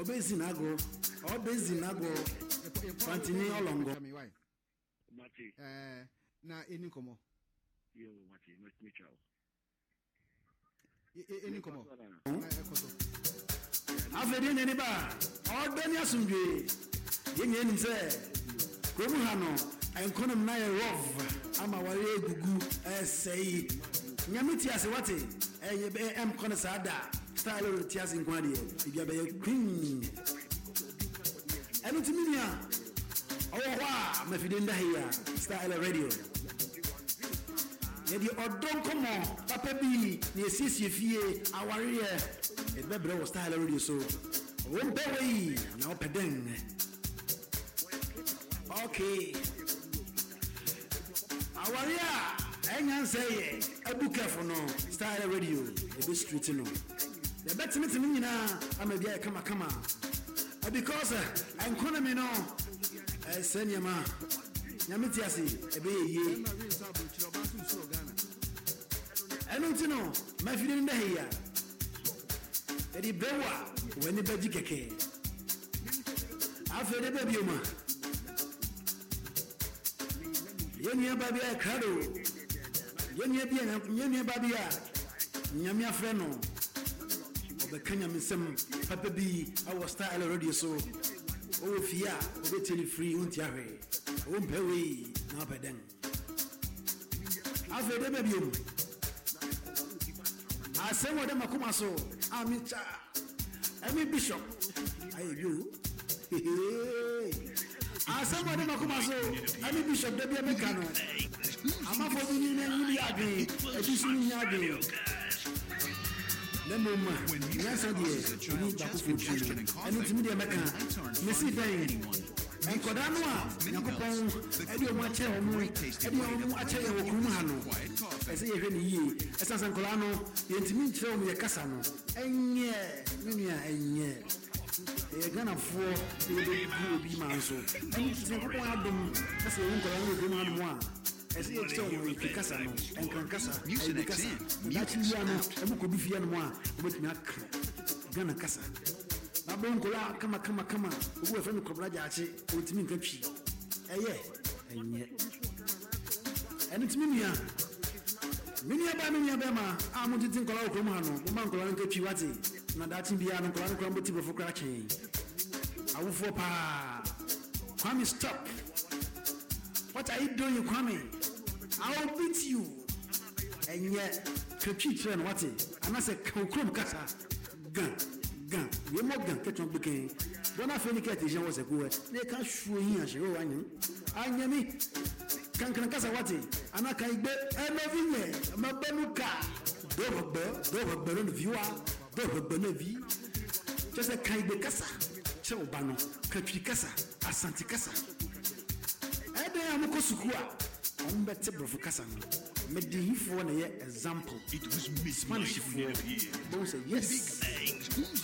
obezinago obezinago fantini olongo. mati. ɛɛ na eni kɔmɔ. yoo mati ne ne ca o. eni kɔmɔ. afɛden neni ba ɔdɛni asunjue yenye eni sɛ kuromu hanu ɛnkɔnum na yɛ rɔv ama wɔyɛ egugu ɛsɛyi nyamiti asewate ɛyɛ bɛ ɛm kɔnɛ saa daa. Style ɔre ti ase nko adeɛ biribia bɛyɛ queen ɛno nti me nua ɔwɔ hɔ a mafide nda hei a style radio. Yɛde ɔdɔ nkɔmmɔ papa bi na yɛsiesie fie awareɛ yɛde bɛbrɛ wɔ style radio so. Wompɛ wei na wopɛ dɛn okay awareɛ a ɛnya nsɛ yɛ abu kɛfo no style radio yɛbɛ street no yɛbɛtemeteme nyinaa ama bia yɛ kamakama. Because eh, ɛnkonami no eh, ɛsɛ nneɛma nyame te ase ɛbɛyɛ yie. Ɛno nti no mafide no dɛhei a ɛde brɛwo a w'ani bɛgye kɛkɛ. Afei de bɛ bio ma yɛnnua ba bi a ɛkrado yɛnnua bi a nyame afrɛ no ɔbɛka nyamesɛm papa bi awɔ style radio so. Ɔwɔ fie a wobɛtie no firi wonti ahwɛ wompɛ wei na wopɛ dɛn afei de baabi mu asɛm wɔ dɛ makoma so. A mekya ɛme bishop. Ayɛ bio asɛm wɔ dɛ makoma so. Ɛme bishop da bia meka no amafoɔ bi ni na nyini yɛ adwene adi so no nya adwene na mmom a nyansa deɛ ɛni bakofoɔ pii ɛno ntimi deɛ mɛka mesi dɛn nkɔdaa no a nyankopɔn ɛde ɔmo akyɛ ɔmo ɛde ɔmo akyɛ yɛ wɔ ha no ɛsɛ yɛhwɛ no yie ɛsiane sɛ nkɔdaa no yɛntumi nkyerɛ ɔmo yɛ no ɛnyɛ me nua ɛnyɛ ɛyɛ ghanafoɔ na yɛbɛgu obi ma nso. Ɛno nti sɛ nyankopɔn adom na sɛ yɛwo nkɔdaa no wɔ kurom ha no mu a ɛsɛ yɛkyerɛ yɛ kasa no ɛnkrankasa ɛyɛ kasa dakye wia no ɛmo kɔbi fie no mu a wobɛtumi aka ghana kasa abɔ nkɔla kama kama kama obi wɔ fɛ no kɔbra gyaakye ɔtumi nka twi ɛyɛ ɛnyɛ ɛno tumi nua me nua baa me nua bɛma a motete nkɔla wɔ kurom ha no moma nkɔla no nka twi wate na daakye biara no. Nkɔla no kora mbɔti bɔfo kora kyɛn awofoɔ paa kwame stop. What are you doing kwame? I'll beat you. ɛnyɛ twɛtwitwerɛ no wate anaasɛ kawo kurom kasa. Gan gan. Yɛmmɔ gan kɛtɔn gbekɛn bɔn afei ne kɛte hyɛ wɔ sɛ kowɛ ne ka suo yi a wanyem anyame kankan kasa wate ana ka igbe ɛnɔvi nyɛ ɛmɛbɛ nu ka dɔwɔgbɛ dɔwɔgbɛ no nevi wa dɔwɔgbɛ no vi kyɛ sɛ ka igbe kasa kyerɛ wo ba no katwiri kasa. Asante kasa. Ɛdɛn a mokɔ sukuu a ɔmo bɛ te borɔfo kasa no. Mɛdihifoɔ na yɛ example. It was midnight spanish foɔ bɔn sɛ yes.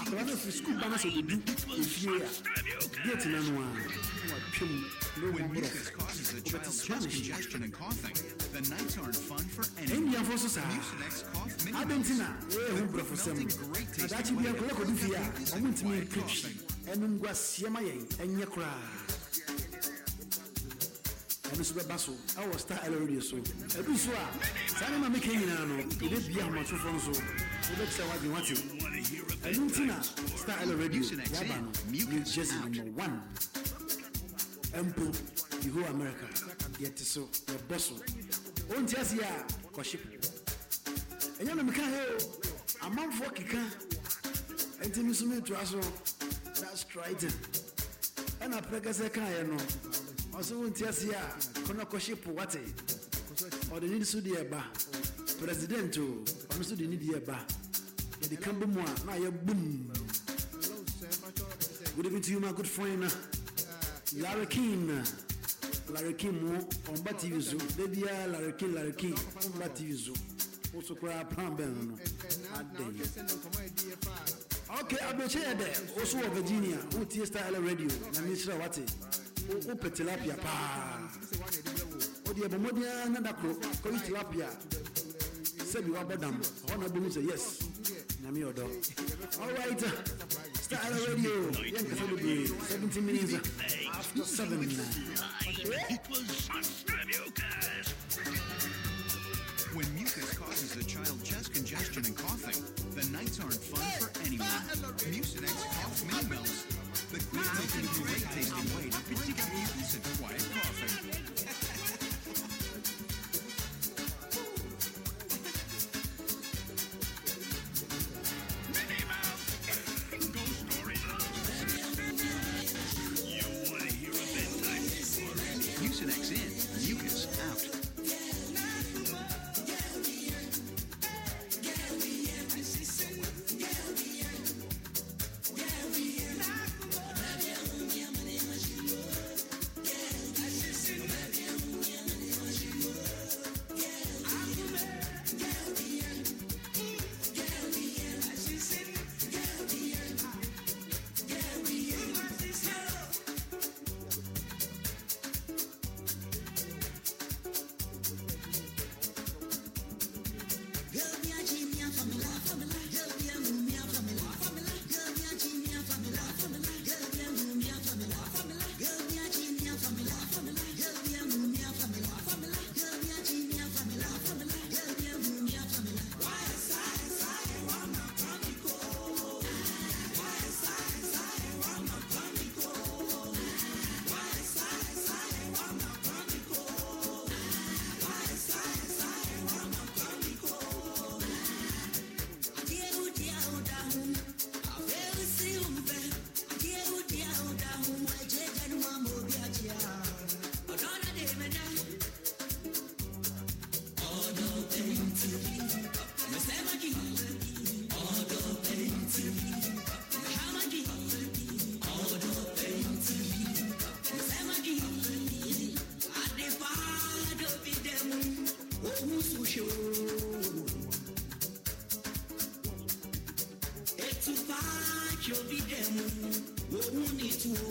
akwadaa no firi sukuu no sɛ ɔbɛdu efie a gate na no a watwam na mucus borɔfo causes a child's chest spanish congestion and coughing, the nights aren't fun for anyone. ɛndiafoɔ so saa Mucinex cough mini adɛn nti na Melts. ɛyɛ ho borɔfo sɛm na daakye bia nkɔlɛ kɔdu fie a ɔmo ntumi twi ɛno ngu aseɛ ma yɛn ɛnyɛ koraa ɛno nso bɛba so ɛwɔ star l radio so? Ɛdu so a saa ne ma meka nyinaa no yɛbɛbia ahomatrofoɔ no so wobɛkyerɛ w'adwen wate ɛno nti na star l radio yɛaba no new jersey number one. Mpo yeho america yɛte so yɛbɔ so. Ɔnti aseɛ a kɔhye ɛnyɛ no meka hɛ o amanfoɔ keka ɛnti me so metoa so that's right ɛna prɛkɛ sɛ kaeɛ no ɔsɛ wonti aseɛ a kɔnɔ kɔhye po wate ɔde ne so deɛ ɛba o ɔno so de ne deɛ ɛba yɛde ka mu a na ayɛ bum good evening to you my good friend. Larry king. Larry king mu ɔmba tv so da biara larry king larry king ɔmba tv so woso plan bɛn no adɛn ok abrɛkyɛ yɛ dɛ wo so wɔ virginia wotie star radio na mekyerɛ wate wopɛ tilapia paa wode ɛbɔ mmɔden ara na tilapia sɛbi wabɔ dam hɔ na bɛhu sɛ yes nyame ɔdɔ alright Star Radio. Yɛn kasa bebree. 17 minutes after 7. When mucus causes a child chest congestion and coughing, the nights aren't fun for anyone. Mucinex Cough Mini. The quick melting great tasting way to pick up mucus and quiet coughing. Tufaa kyodide mu ohun nitu o.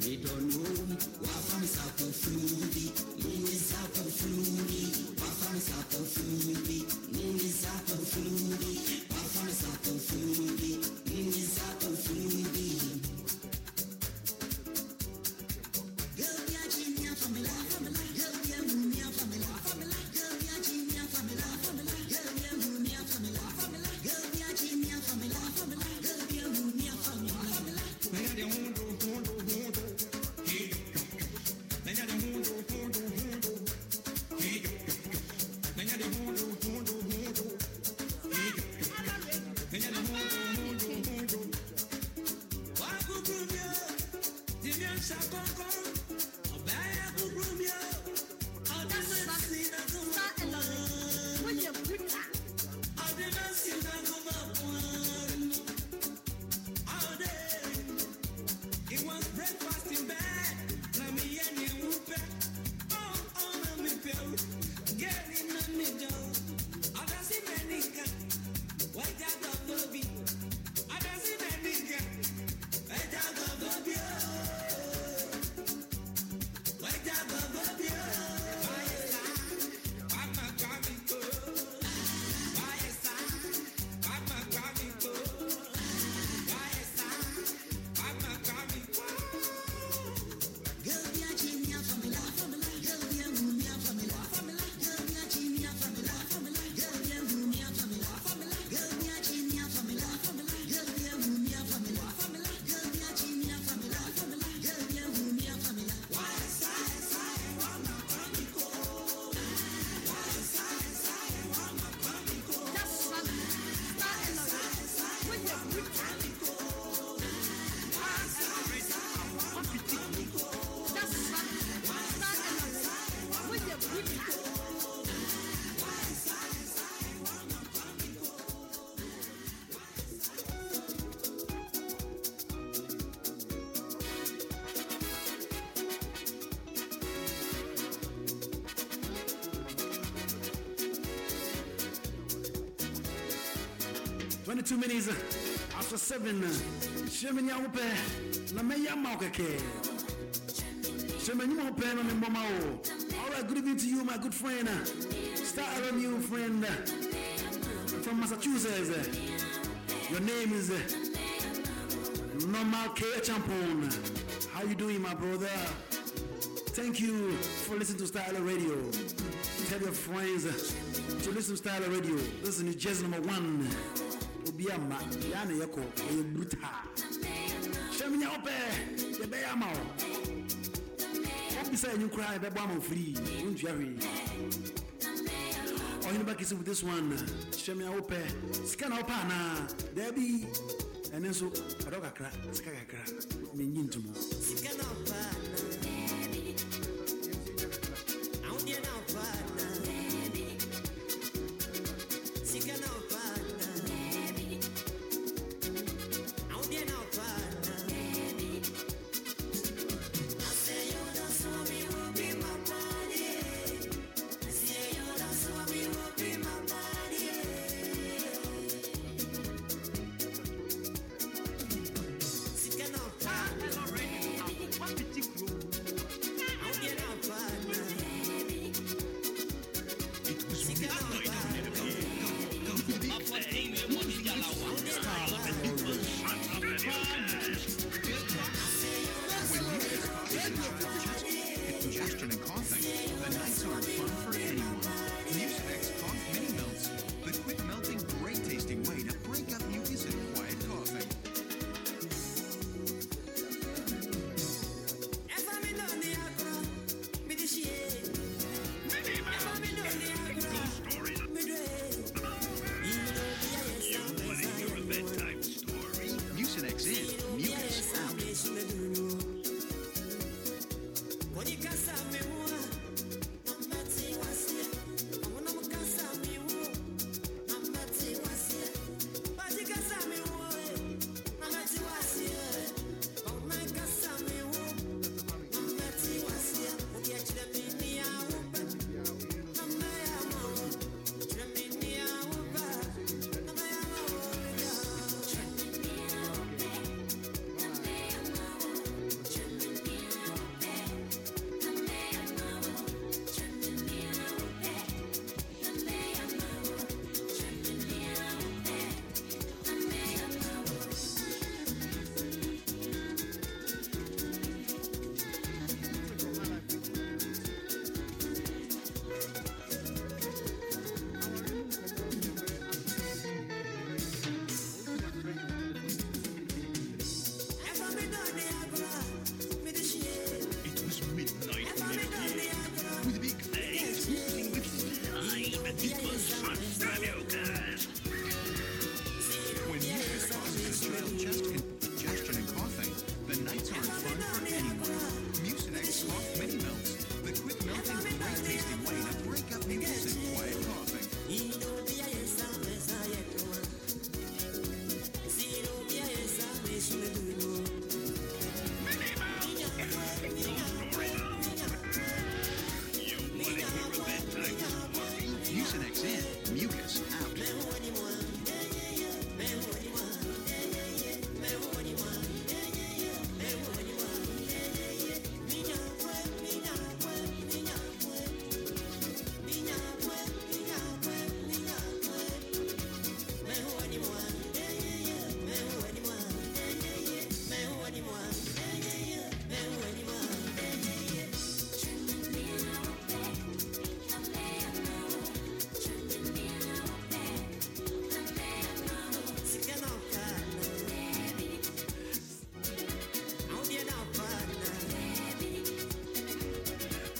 Midɔnu wafam sako fulubi nini sako fulubi wafam sako fulubi nini sako fulubi wafam sako fulubi nini sako fulubi. 22 minutes uh, after 7. Shemenya upe na meya maukeke. Shemenya upe na mboma o. Good evening to you, my good friend. Star new friend. from Massachusetts. Your name is uh, Normal K. Champon. How you doing, my brother? Thank you for listening to Styler Radio. Tell your friends uh, to listen to Styler Radio. This is New Jersey number one. Obiama, Yana Yako, a brutal. Shemina Ope, the Bayamo. What beside you cry, Babamo free, won't you? ɔhene bakɛsɛ with this one. Hyɛ me a wopɛ sika na wopɛ anaa daabi ɛne nso ɛdɔ kakra sika kakra menyi ntom congestion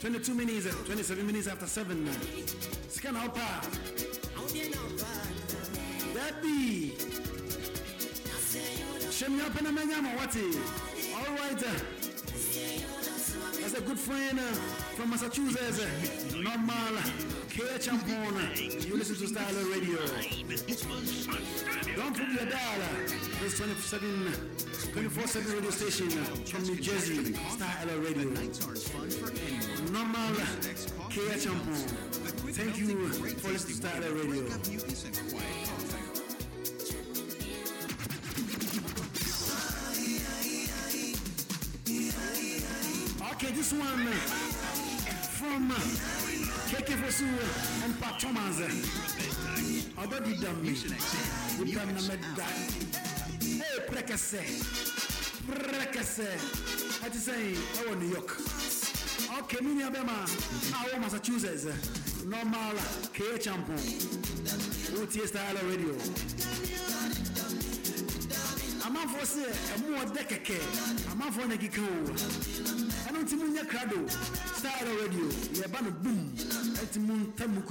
22 minutes, 27 minutes after 7 now. Scanalpa. Daddy. Shemya Penamanyama, what's it? All right. Uh, that's a good friend. Uh, from Massachusetts. Normal. K. You listen to Style Radio. Don't put your dial. This 27, 24-7 radio station from New Jersey. Style Radio. Normal. K. Champon. Thank you for listening to Styler Radio. Okay, this one from K. dam me nipa na mɛda ee prɛkɛsɛ prɛkɛsɛ ɛte sɛ ɛwɔ new york? Ɔkɛ me nua bɛma a ah, wɔ oh, massachusetts. Normal. Kɛyɛ champo. Wotie style radio? Amanfoɔ sɛ ɛmo ɔdɛ kɛkɛ amanfoɔ na keka o ɛno nti monyɛ krado style radio yɛba no bum mu